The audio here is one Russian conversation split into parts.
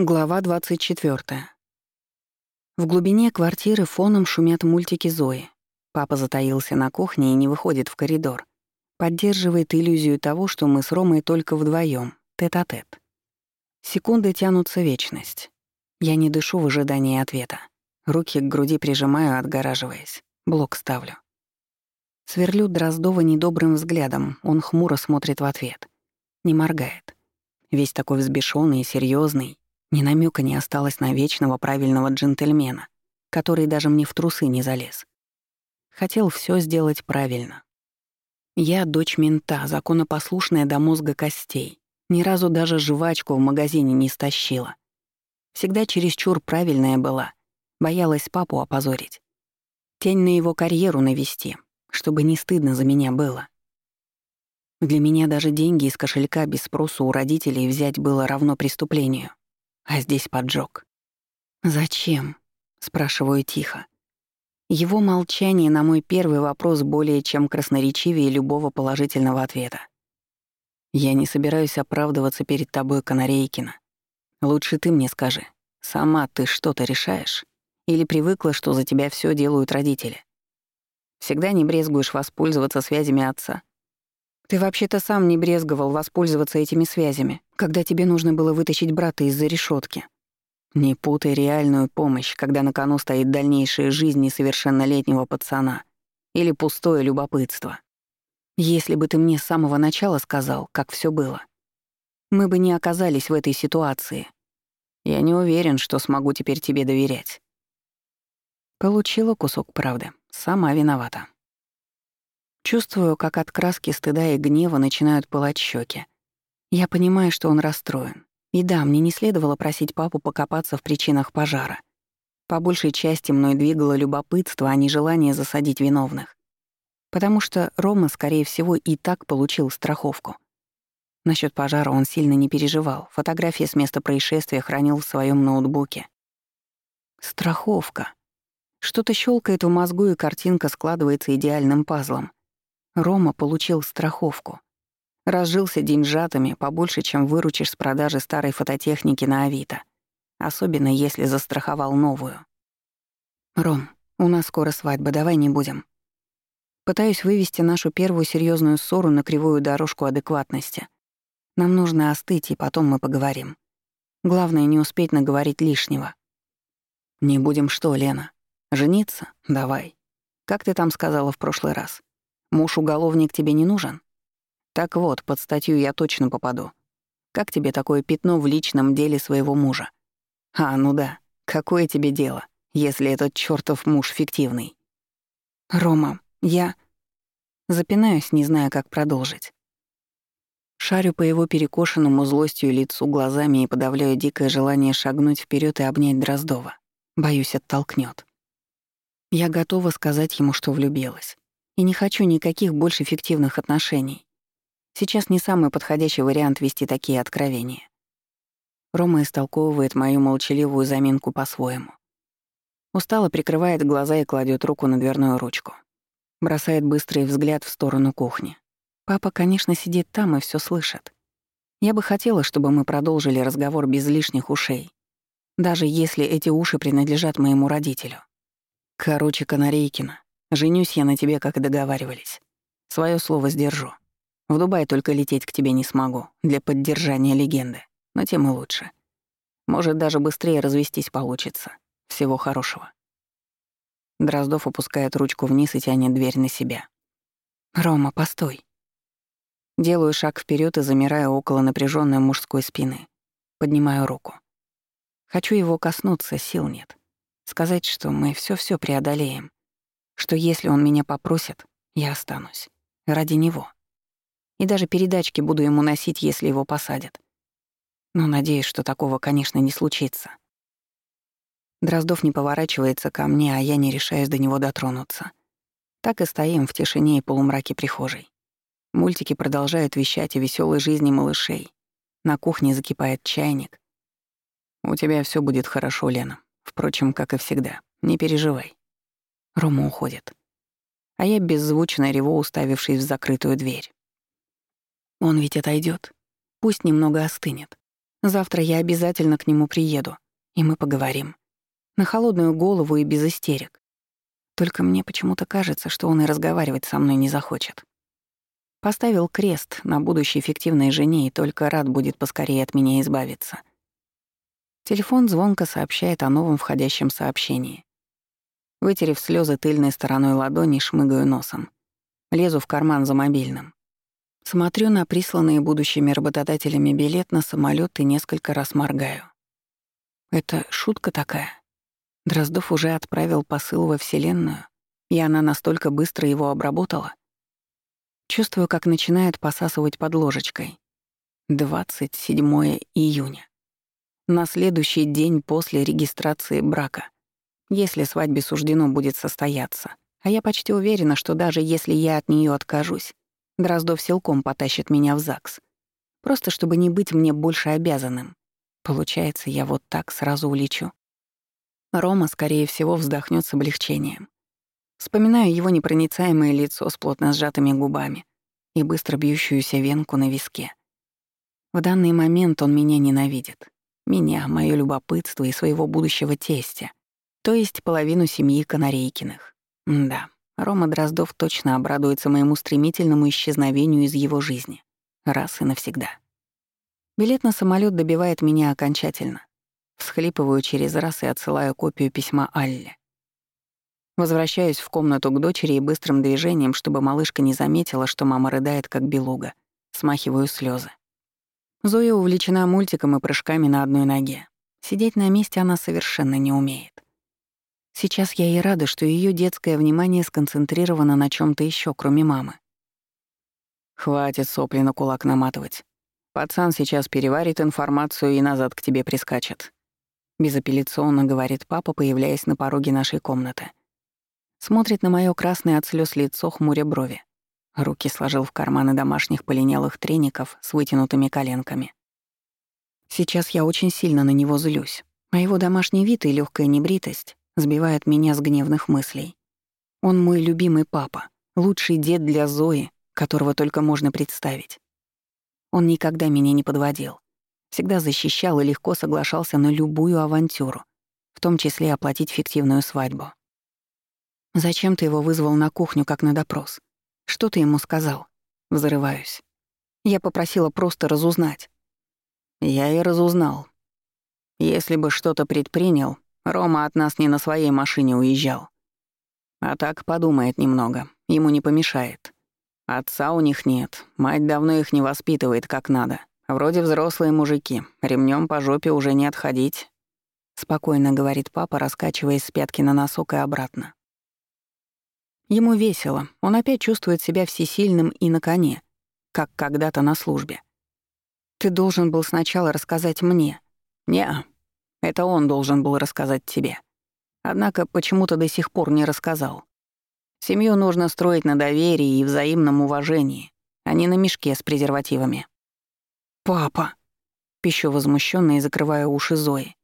Глава 24. В глубине квартиры фоном шумят мультики Зои. Папа затаился на кухне и не выходит в коридор. Поддерживает иллюзию того, что мы с Ромой только вдвоем, тет-а-тет. Секунды тянутся вечность. Я не дышу в ожидании ответа. Руки к груди прижимаю, отгораживаясь. Блок ставлю. Сверлю Дроздова недобрым взглядом, он хмуро смотрит в ответ. Не моргает. Весь такой взбешенный и серьезный, ни намека не осталось на вечного правильного джентльмена, который даже мне в трусы не залез. Хотел все сделать правильно. Я дочь мента, законопослушная до мозга костей. Ни разу даже жвачку в магазине не стащила. Всегда чересчур правильная была. Боялась папу опозорить. Тень на его карьеру навести, чтобы не стыдно за меня было. Для меня даже деньги из кошелька без спросу у родителей взять было равно преступлению а здесь поджог. «Зачем?» — спрашиваю тихо. Его молчание на мой первый вопрос более чем красноречивее любого положительного ответа. «Я не собираюсь оправдываться перед тобой, Канарейкина. Лучше ты мне скажи, сама ты что-то решаешь? Или привыкла, что за тебя все делают родители? Всегда не брезгуешь воспользоваться связями отца, ты вообще-то сам не брезговал воспользоваться этими связями, когда тебе нужно было вытащить брата из-за решетки. Не путай реальную помощь, когда на кону стоит дальнейшая жизнь несовершеннолетнего пацана или пустое любопытство. Если бы ты мне с самого начала сказал, как все было, мы бы не оказались в этой ситуации. Я не уверен, что смогу теперь тебе доверять. Получила кусок правды. Сама виновата. Чувствую, как от краски стыда и гнева начинают пылать щеки. Я понимаю, что он расстроен. И да, мне не следовало просить папу покопаться в причинах пожара. По большей части мной двигало любопытство, а не желание засадить виновных. Потому что Рома, скорее всего, и так получил страховку. Насчет пожара он сильно не переживал. Фотографии с места происшествия хранил в своем ноутбуке. Страховка. Что-то щелкает в мозгу, и картинка складывается идеальным пазлом. Рома получил страховку. Разжился деньжатами побольше, чем выручишь с продажи старой фототехники на Авито. Особенно если застраховал новую. «Ром, у нас скоро свадьба, давай не будем». Пытаюсь вывести нашу первую серьезную ссору на кривую дорожку адекватности. Нам нужно остыть, и потом мы поговорим. Главное, не успеть наговорить лишнего. «Не будем что, Лена? Жениться? Давай. Как ты там сказала в прошлый раз? Муж-уголовник тебе не нужен? Так вот, под статью я точно попаду. Как тебе такое пятно в личном деле своего мужа? А, ну да, какое тебе дело, если этот чёртов муж фиктивный? Рома, я... Запинаюсь, не зная, как продолжить. Шарю по его перекошенному злостью лицу глазами и подавляю дикое желание шагнуть вперед и обнять Дроздова. Боюсь, оттолкнет. Я готова сказать ему, что влюбилась. И не хочу никаких больше фиктивных отношений. Сейчас не самый подходящий вариант вести такие откровения. Рома истолковывает мою молчаливую заминку по-своему. Устало прикрывает глаза и кладет руку на дверную ручку. Бросает быстрый взгляд в сторону кухни. Папа, конечно, сидит там и все слышит. Я бы хотела, чтобы мы продолжили разговор без лишних ушей, даже если эти уши принадлежат моему родителю. Короче, Канарейкина, Женюсь я на тебе, как и договаривались. Своё слово сдержу. В Дубай только лететь к тебе не смогу, для поддержания легенды, но тем и лучше. Может, даже быстрее развестись получится. Всего хорошего. Дроздов опускает ручку вниз и тянет дверь на себя. «Рома, постой». Делаю шаг вперед и замираю около напряженной мужской спины. Поднимаю руку. Хочу его коснуться, сил нет. Сказать, что мы все все преодолеем что если он меня попросит, я останусь. Ради него. И даже передачки буду ему носить, если его посадят. Но надеюсь, что такого, конечно, не случится. Дроздов не поворачивается ко мне, а я не решаюсь до него дотронуться. Так и стоим в тишине и полумраке прихожей. Мультики продолжают вещать о веселой жизни малышей. На кухне закипает чайник. «У тебя все будет хорошо, Лена. Впрочем, как и всегда. Не переживай. Рома уходит. А я беззвучно реву, уставившись в закрытую дверь. Он ведь отойдет, Пусть немного остынет. Завтра я обязательно к нему приеду, и мы поговорим. На холодную голову и без истерик. Только мне почему-то кажется, что он и разговаривать со мной не захочет. Поставил крест на будущей эффективной жене и только рад будет поскорее от меня избавиться. Телефон звонко сообщает о новом входящем сообщении. Вытерев слезы тыльной стороной ладони, шмыгаю носом. Лезу в карман за мобильным. Смотрю на присланные будущими работодателями билет на самолет и несколько раз моргаю. Это шутка такая. Дроздов уже отправил посыл во Вселенную, и она настолько быстро его обработала. Чувствую, как начинает посасывать под ложечкой. 27 июня. На следующий день после регистрации брака. Если свадьбе суждено будет состояться. А я почти уверена, что даже если я от нее откажусь, Дроздов силком потащит меня в ЗАГС. Просто чтобы не быть мне больше обязанным. Получается, я вот так сразу улечу. Рома, скорее всего, вздохнет с облегчением. Вспоминаю его непроницаемое лицо с плотно сжатыми губами и быстро бьющуюся венку на виске. В данный момент он меня ненавидит. Меня, моё любопытство и своего будущего тестя, то есть половину семьи Канарейкиных. М да. Рома Дроздов точно обрадуется моему стремительному исчезновению из его жизни. Раз и навсегда. Билет на самолет добивает меня окончательно. Всхлипываю через раз и отсылаю копию письма Алле. Возвращаюсь в комнату к дочери и быстрым движением, чтобы малышка не заметила, что мама рыдает, как белуга. Смахиваю слезы. Зоя увлечена мультиком и прыжками на одной ноге. Сидеть на месте она совершенно не умеет. Сейчас я и рада, что ее детское внимание сконцентрировано на чем то еще, кроме мамы. Хватит сопли на кулак наматывать. Пацан сейчас переварит информацию и назад к тебе прискачет. Безапелляционно говорит папа, появляясь на пороге нашей комнаты. Смотрит на мое красное от слез лицо, хмуря брови. Руки сложил в карманы домашних полинялых треников с вытянутыми коленками. Сейчас я очень сильно на него злюсь. А его домашний вид и легкая небритость сбивает меня с гневных мыслей. Он мой любимый папа, лучший дед для Зои, которого только можно представить. Он никогда меня не подводил. Всегда защищал и легко соглашался на любую авантюру, в том числе оплатить фиктивную свадьбу. «Зачем ты его вызвал на кухню, как на допрос? Что ты ему сказал?» Взрываюсь. Я попросила просто разузнать. Я и разузнал. Если бы что-то предпринял, Рома от нас не на своей машине уезжал. А так подумает немного, ему не помешает. Отца у них нет, мать давно их не воспитывает как надо. Вроде взрослые мужики, ремнем по жопе уже не отходить. Спокойно говорит папа, раскачиваясь с пятки на носок и обратно. Ему весело, он опять чувствует себя всесильным и на коне, как когда-то на службе. Ты должен был сначала рассказать мне. Не, это он должен был рассказать тебе. Однако почему-то до сих пор не рассказал. Семью нужно строить на доверии и взаимном уважении, а не на мешке с презервативами. «Папа!» — пищу возмущенно и закрываю уши Зои.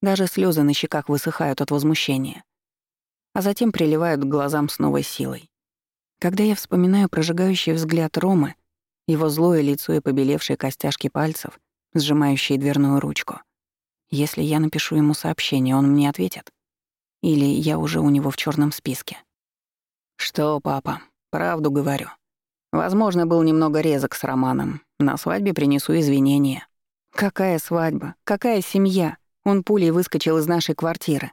Даже слезы на щеках высыхают от возмущения. А затем приливают к глазам с новой силой. Когда я вспоминаю прожигающий взгляд Ромы, его злое лицо и побелевшие костяшки пальцев, сжимающие дверную ручку — если я напишу ему сообщение, он мне ответит? Или я уже у него в черном списке? Что, папа, правду говорю. Возможно, был немного резок с Романом. На свадьбе принесу извинения. Какая свадьба? Какая семья? Он пулей выскочил из нашей квартиры.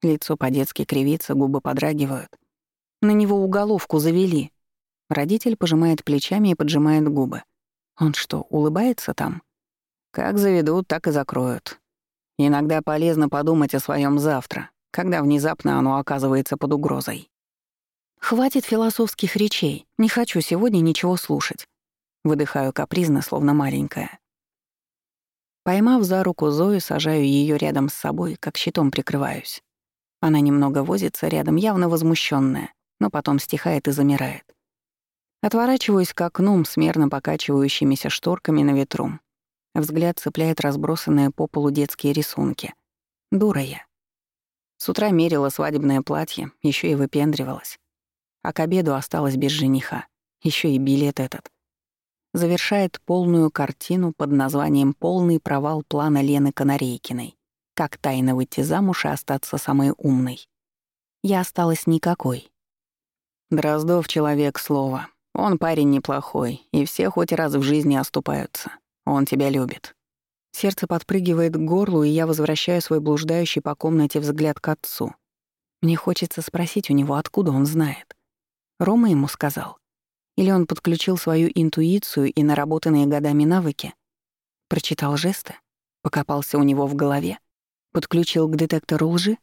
Лицо по-детски кривится, губы подрагивают. На него уголовку завели. Родитель пожимает плечами и поджимает губы. Он что, улыбается там? Как заведут, так и закроют. Иногда полезно подумать о своем завтра, когда внезапно оно оказывается под угрозой. Хватит философских речей, не хочу сегодня ничего слушать. Выдыхаю капризно, словно маленькая. Поймав за руку Зою, сажаю ее рядом с собой, как щитом прикрываюсь. Она немного возится рядом, явно возмущенная, но потом стихает и замирает. Отворачиваюсь к окну с мерно покачивающимися шторками на ветру Взгляд цепляет разбросанные по полу детские рисунки. Дура я. С утра мерила свадебное платье, еще и выпендривалась. А к обеду осталась без жениха. еще и билет этот. завершает полную картину под названием «Полный провал плана Лены Канарейкиной. Как тайно выйти замуж и остаться самой умной». Я осталась никакой. Дроздов — человек слова. Он парень неплохой, и все хоть раз в жизни оступаются. Он тебя любит. Сердце подпрыгивает к горлу, и я возвращаю свой блуждающий по комнате взгляд к отцу. Мне хочется спросить у него, откуда он знает. Рома ему сказал. Или он подключил свою интуицию и наработанные годами навыки? Прочитал жесты? Покопался у него в голове? Подключил к детектору лжи?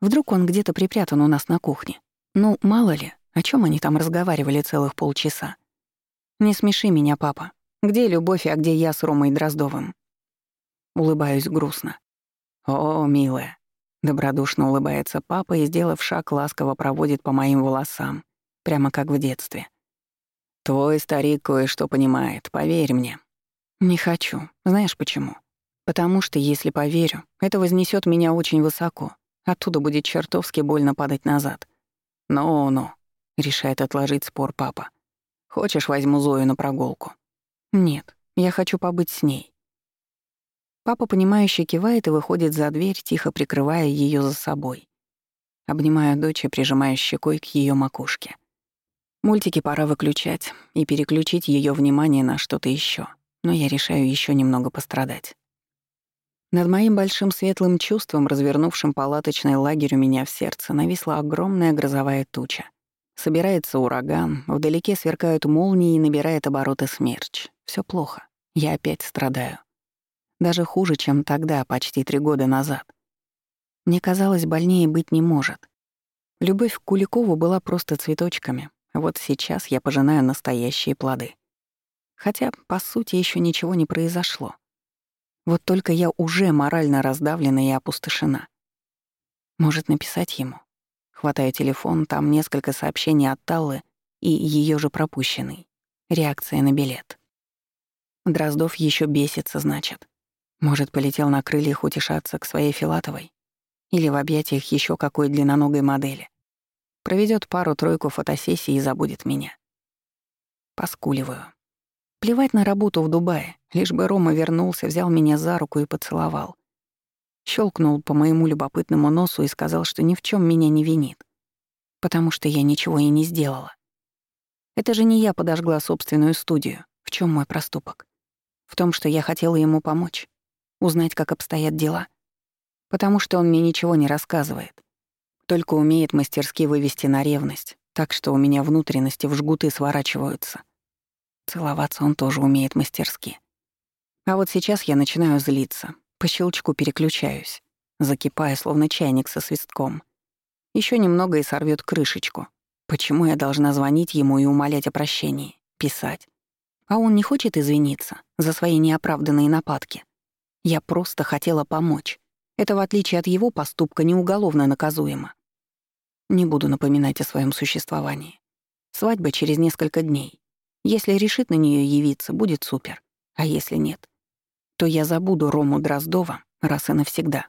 Вдруг он где-то припрятан у нас на кухне? Ну, мало ли, о чем они там разговаривали целых полчаса? Не смеши меня, папа. Где любовь, а где я с Ромой Дроздовым? Улыбаюсь грустно. О, милая. Добродушно улыбается папа и, сделав шаг, ласково проводит по моим волосам, прямо как в детстве. Твой старик кое-что понимает, поверь мне. Не хочу. Знаешь почему? Потому что, если поверю, это вознесет меня очень высоко. Оттуда будет чертовски больно падать назад. «Ну-ну», — решает отложить спор папа. «Хочешь, возьму Зою на прогулку?» «Нет, я хочу побыть с ней». Папа, понимающе кивает и выходит за дверь, тихо прикрывая ее за собой. Обнимаю дочь и прижимаю щекой к ее макушке. Мультики пора выключать и переключить ее внимание на что-то еще, но я решаю еще немного пострадать. Над моим большим светлым чувством, развернувшим палаточный лагерь у меня в сердце, нависла огромная грозовая туча. Собирается ураган, вдалеке сверкают молнии и набирает обороты смерч. Все плохо. Я опять страдаю. Даже хуже, чем тогда, почти три года назад. Мне казалось, больнее быть не может. Любовь к Куликову была просто цветочками, вот сейчас я пожинаю настоящие плоды. Хотя, по сути, еще ничего не произошло. Вот только я уже морально раздавлена и опустошена. Может, написать ему? Хватаю телефон, там несколько сообщений от Таллы и ее же пропущенный. Реакция на билет. Дроздов еще бесится, значит. Может, полетел на крыльях утешаться к своей Филатовой? Или в объятиях еще какой длинноногой модели? Проведет пару-тройку фотосессий и забудет меня. Поскуливаю. Плевать на работу в Дубае, лишь бы Рома вернулся, взял меня за руку и поцеловал. Щелкнул по моему любопытному носу и сказал, что ни в чем меня не винит. Потому что я ничего и не сделала. Это же не я подожгла собственную студию. В чем мой проступок? В том, что я хотела ему помочь. Узнать, как обстоят дела. Потому что он мне ничего не рассказывает. Только умеет мастерски вывести на ревность, так что у меня внутренности в жгуты сворачиваются. Целоваться он тоже умеет мастерски. А вот сейчас я начинаю злиться, по щелчку переключаюсь, закипая, словно чайник со свистком. Еще немного и сорвет крышечку. Почему я должна звонить ему и умолять о прощении, писать? А он не хочет извиниться за свои неоправданные нападки. Я просто хотела помочь. Это, в отличие от его поступка, не уголовно наказуемо. Не буду напоминать о своем существовании. Свадьба через несколько дней. Если решит на нее явиться, будет супер. А если нет, то я забуду Рому Дроздова раз и навсегда.